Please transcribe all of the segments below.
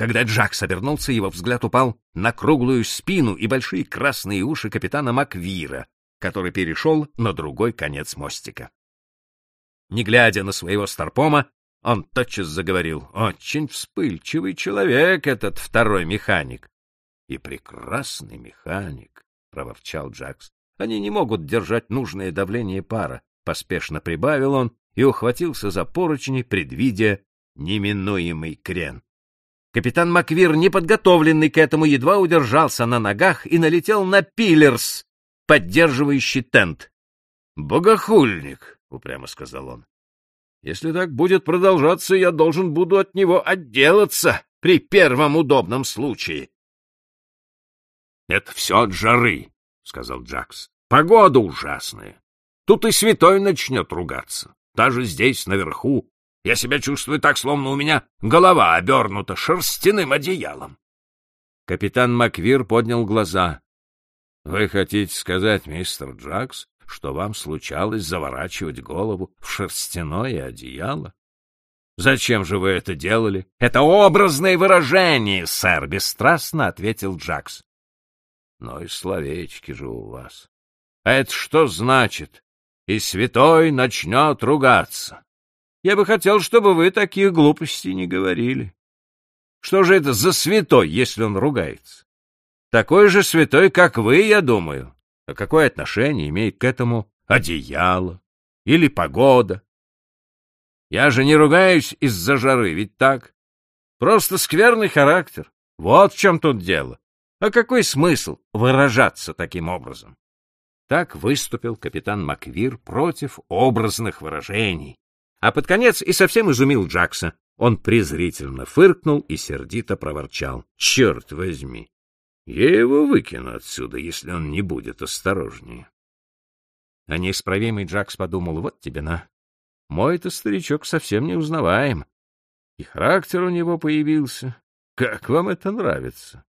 Когда Джакс обернулся, его взгляд упал на круглую спину и большие красные уши капитана Маквира, который перешел на другой конец мостика. Не глядя на своего старпома, он тотчас заговорил. «Очень вспыльчивый человек этот второй механик». «И прекрасный механик», — проворчал Джакс. «Они не могут держать нужное давление пара», — поспешно прибавил он и ухватился за поручни, предвидя неминуемый крен. Капитан Маквир, неподготовленный к этому, едва удержался на ногах и налетел на пилерс, поддерживающий тент. «Богохульник!» — упрямо сказал он. «Если так будет продолжаться, я должен буду от него отделаться при первом удобном случае». «Это все от жары», — сказал Джакс. «Погода ужасная. Тут и святой начнет ругаться. Даже здесь, наверху, я себя чувствую так, словно у меня голова обернута шерстяным одеялом. Капитан Маквир поднял глаза. — Вы хотите сказать, мистер Джакс, что вам случалось заворачивать голову в шерстяное одеяло? Зачем же вы это делали? Это образное выражение, сэр, бесстрастно ответил Джакс. Ну и словечки же у вас. А это что значит? И святой начнет ругаться. Я бы хотел, чтобы вы таких глупостей не говорили. Что же это за святой, если он ругается? Такой же святой, как вы, я думаю. А какое отношение имеет к этому одеяло или погода? Я же не ругаюсь из-за жары, ведь так? Просто скверный характер. Вот в чем тут дело. А какой смысл выражаться таким образом? Так выступил капитан Маквир против образных выражений, а под конец и совсем изумил Джакса. Он презрительно фыркнул и сердито проворчал. «Черт возьми! Я его выкину отсюда, если он не будет осторожнее». А неисправимый Джакс подумал, вот тебе на. Мой-то старичок совсем не узнаваем. И характер у него появился. Как вам это нравится?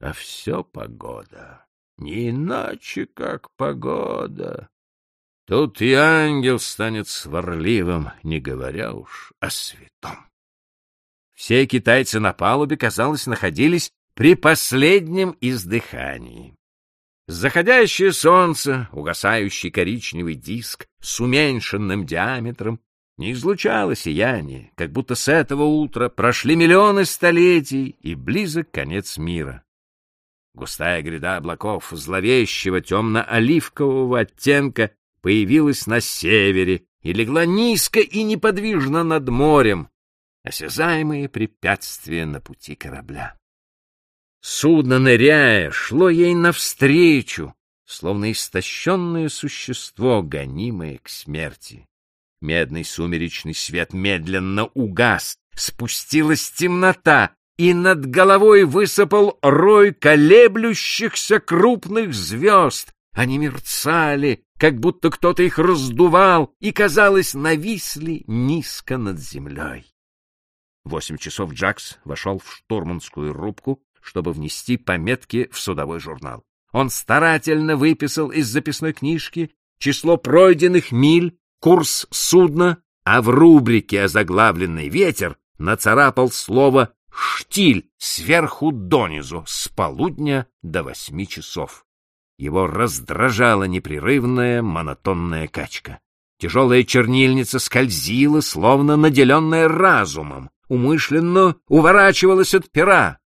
А все погода. Не иначе, как погода. Тут и ангел станет сварливым, не говоря уж о святом. Все китайцы на палубе, казалось, находились при последнем издыхании. Заходящее солнце, угасающий коричневый диск с уменьшенным диаметром, не излучало сияние, как будто с этого утра прошли миллионы столетий и близок конец мира. Густая гряда облаков зловещего темно-оливкового оттенка появилась на севере и легла низко и неподвижно над морем, осязаемые препятствия на пути корабля. Судно, ныряя, шло ей навстречу, словно истощенное существо, гонимое к смерти. Медный сумеречный свет медленно угас, спустилась темнота, и над головой высыпал рой колеблющихся крупных звезд. Они мерцали, как будто кто-то их раздувал и, казалось, нависли низко над землей. восемь часов Джакс вошел в штурманскую рубку, чтобы внести пометки в судовой журнал. Он старательно выписал из записной книжки число пройденных миль, курс судна, а в рубрике озаглавленный ветер нацарапал слово «штиль» сверху донизу с полудня до восьми часов. Его раздражала непрерывная монотонная качка. Тяжелая чернильница скользила, словно наделенная разумом, умышленно уворачивалась от пера.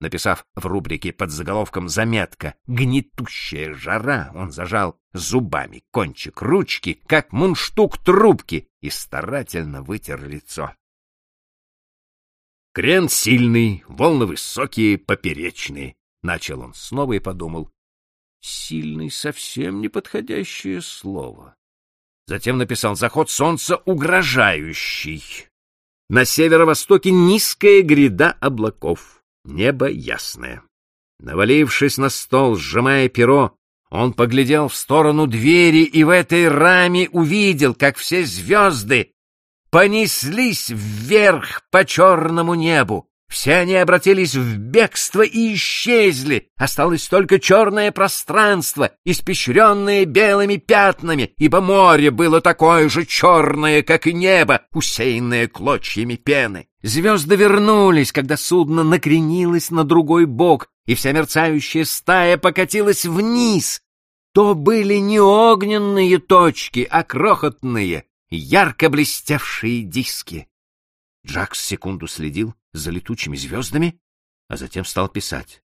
Написав в рубрике под заголовком «Заметка. Гнетущая жара», он зажал зубами кончик ручки, как мунштук трубки, и старательно вытер лицо. Крен сильный, волны высокие, поперечные. Начал он снова и подумал, Сильный — совсем неподходящее слово. Затем написал «Заход солнца угрожающий». На северо-востоке низкая гряда облаков, небо ясное. Навалившись на стол, сжимая перо, он поглядел в сторону двери и в этой раме увидел, как все звезды понеслись вверх по черному небу. Все они обратились в бегство и исчезли. Осталось только черное пространство, испещренное белыми пятнами, ибо море было такое же черное, как и небо, усеянное клочьями пены. Звезды вернулись, когда судно накренилось на другой бок, и вся мерцающая стая покатилась вниз. То были не огненные точки, а крохотные, ярко блестевшие диски. Джакс секунду следил за летучими звездами, а затем стал писать.